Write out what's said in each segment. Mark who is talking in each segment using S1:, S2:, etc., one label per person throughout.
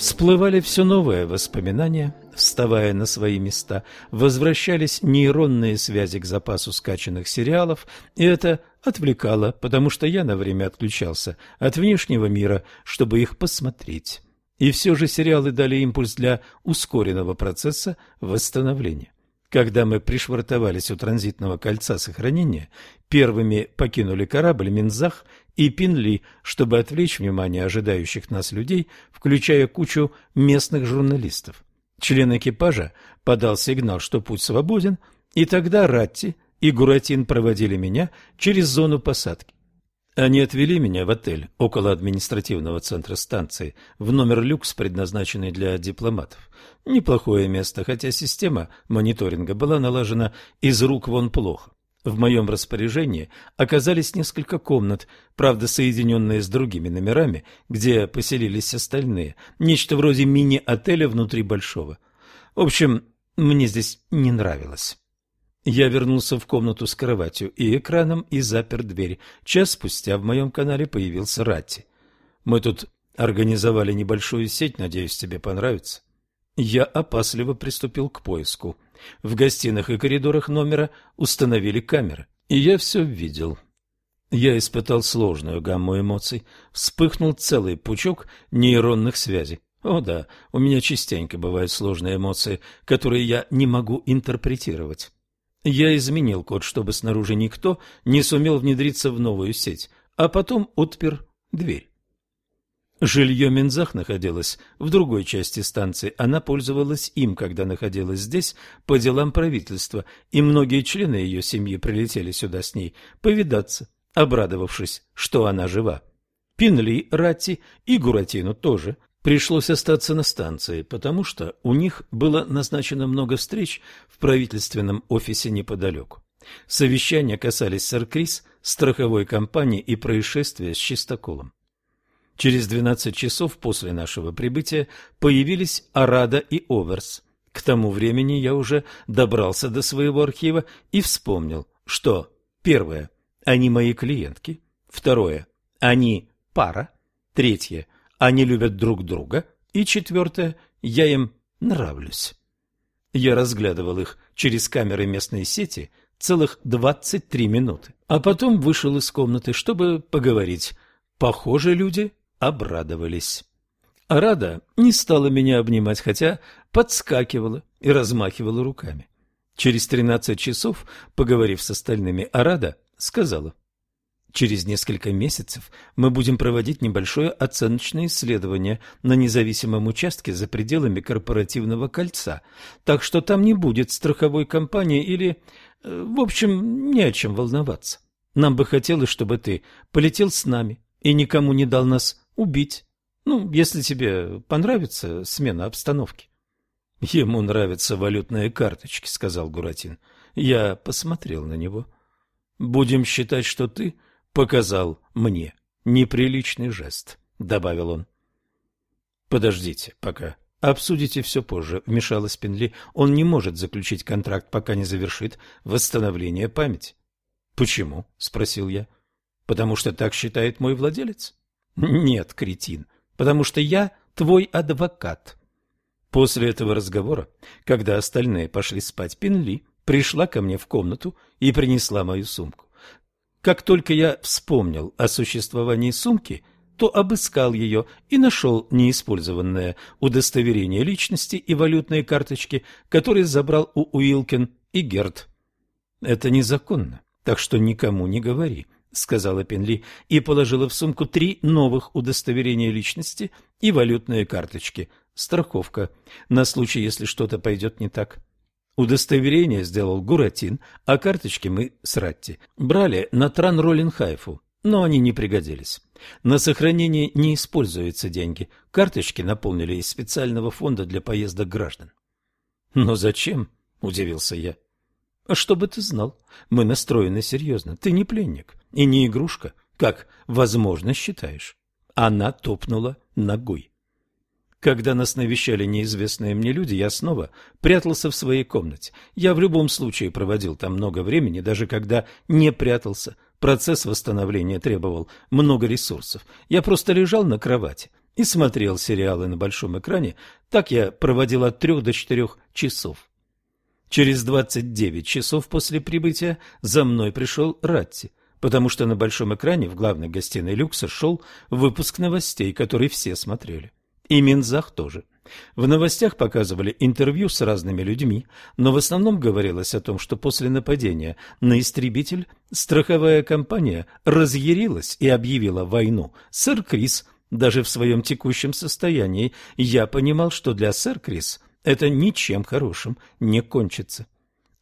S1: Всплывали все новые воспоминания, вставая на свои места, возвращались нейронные связи к запасу скачанных сериалов, и это отвлекало, потому что я на время отключался от внешнего мира, чтобы их посмотреть. И все же сериалы дали импульс для ускоренного процесса восстановления. Когда мы пришвартовались у транзитного кольца сохранения, первыми покинули корабль Минзах и Пинли, чтобы отвлечь внимание ожидающих нас людей, включая кучу местных журналистов. Член экипажа подал сигнал, что путь свободен, и тогда Ратти и Гуратин проводили меня через зону посадки. Они отвели меня в отель около административного центра станции, в номер люкс, предназначенный для дипломатов. Неплохое место, хотя система мониторинга была налажена из рук вон плохо. В моем распоряжении оказались несколько комнат, правда соединенные с другими номерами, где поселились остальные, нечто вроде мини-отеля внутри большого. В общем, мне здесь не нравилось. Я вернулся в комнату с кроватью и экраном и запер дверь. Час спустя в моем канале появился Ратти. Мы тут организовали небольшую сеть, надеюсь, тебе понравится. Я опасливо приступил к поиску. В гостиных и коридорах номера установили камеры, и я все видел. Я испытал сложную гамму эмоций. Вспыхнул целый пучок нейронных связей. О да, у меня частенько бывают сложные эмоции, которые я не могу интерпретировать. Я изменил код, чтобы снаружи никто не сумел внедриться в новую сеть, а потом отпер дверь. Жилье Минзах находилось в другой части станции. Она пользовалась им, когда находилась здесь по делам правительства, и многие члены ее семьи прилетели сюда с ней повидаться, обрадовавшись, что она жива. Пинли, Ратти и Гуратину тоже Пришлось остаться на станции, потому что у них было назначено много встреч в правительственном офисе неподалеку. Совещания касались Саркрис, страховой компании и происшествия с Чистоколом. Через 12 часов после нашего прибытия появились Арада и Оверс. К тому времени я уже добрался до своего архива и вспомнил, что первое – они мои клиентки, второе – они пара, третье – они любят друг друга. И четвертое, я им нравлюсь. Я разглядывал их через камеры местной сети целых двадцать три минуты, а потом вышел из комнаты, чтобы поговорить. Похоже, люди обрадовались. Рада не стала меня обнимать, хотя подскакивала и размахивала руками. Через тринадцать часов, поговорив с остальными, Арада сказала, Через несколько месяцев мы будем проводить небольшое оценочное исследование на независимом участке за пределами корпоративного кольца, так что там не будет страховой компании или... Э, в общем, не о чем волноваться. Нам бы хотелось, чтобы ты полетел с нами и никому не дал нас убить. Ну, если тебе понравится смена обстановки. — Ему нравятся валютные карточки, — сказал Гуратин. Я посмотрел на него. — Будем считать, что ты показал мне неприличный жест, — добавил он. — Подождите пока. Обсудите все позже, — вмешалась Пенли. Он не может заключить контракт, пока не завершит восстановление памяти. — Почему? — спросил я. — Потому что так считает мой владелец? — Нет, кретин, потому что я твой адвокат. После этого разговора, когда остальные пошли спать, Пенли пришла ко мне в комнату и принесла мою сумку. Как только я вспомнил о существовании сумки, то обыскал ее и нашел неиспользованное удостоверение личности и валютные карточки, которые забрал у Уилкин и Герд. «Это незаконно, так что никому не говори», — сказала Пенли и положила в сумку три новых удостоверения личности и валютные карточки. Страховка на случай, если что-то пойдет не так. Удостоверение сделал Гуратин, а карточки мы с Ратти брали на Тран-Роллинхайфу, но они не пригодились. На сохранение не используются деньги. Карточки наполнили из специального фонда для поездок граждан. «Но зачем?» – удивился я. «А чтобы ты знал, мы настроены серьезно. Ты не пленник и не игрушка, как, возможно, считаешь». Она топнула ногой. Когда нас навещали неизвестные мне люди, я снова прятался в своей комнате. Я в любом случае проводил там много времени, даже когда не прятался. Процесс восстановления требовал много ресурсов. Я просто лежал на кровати и смотрел сериалы на большом экране, так я проводил от трех до четырех часов. Через двадцать девять часов после прибытия за мной пришел Ратти, потому что на большом экране в главной гостиной люкса шел выпуск новостей, который все смотрели. И Минзах тоже. В новостях показывали интервью с разными людьми, но в основном говорилось о том, что после нападения на истребитель страховая компания разъярилась и объявила войну. Сэр Крис, даже в своем текущем состоянии, я понимал, что для сэр Крис это ничем хорошим не кончится.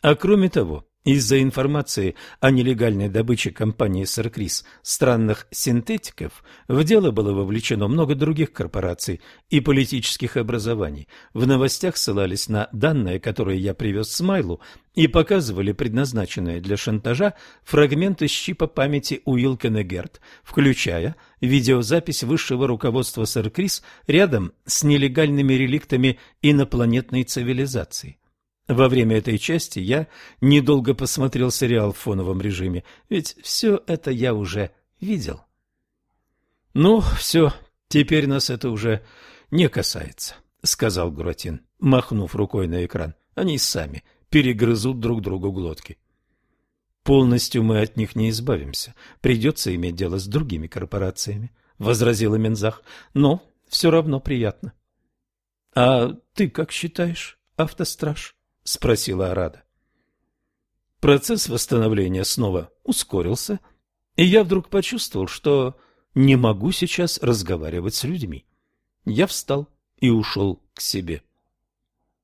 S1: А кроме того, из-за информации о нелегальной добыче компании «Саркрис» странных синтетиков в дело было вовлечено много других корпораций и политических образований. В новостях ссылались на данные, которые я привез Смайлу, и показывали предназначенные для шантажа фрагменты щипа памяти Уилкена Герт, включая видеозапись высшего руководства «Саркрис» рядом с нелегальными реликтами инопланетной цивилизации. Во время этой части я недолго посмотрел сериал в фоновом режиме, ведь все это я уже видел. «Ну, все, теперь нас это уже не касается», — сказал Гуратин, махнув рукой на экран. «Они сами перегрызут друг другу глотки». «Полностью мы от них не избавимся. Придется иметь дело с другими корпорациями», — возразила Мензах. «Но все равно приятно». «А ты как считаешь, автостраж?» — спросила Арада. Процесс восстановления снова ускорился, и я вдруг почувствовал, что не могу сейчас разговаривать с людьми. Я встал и ушел к себе.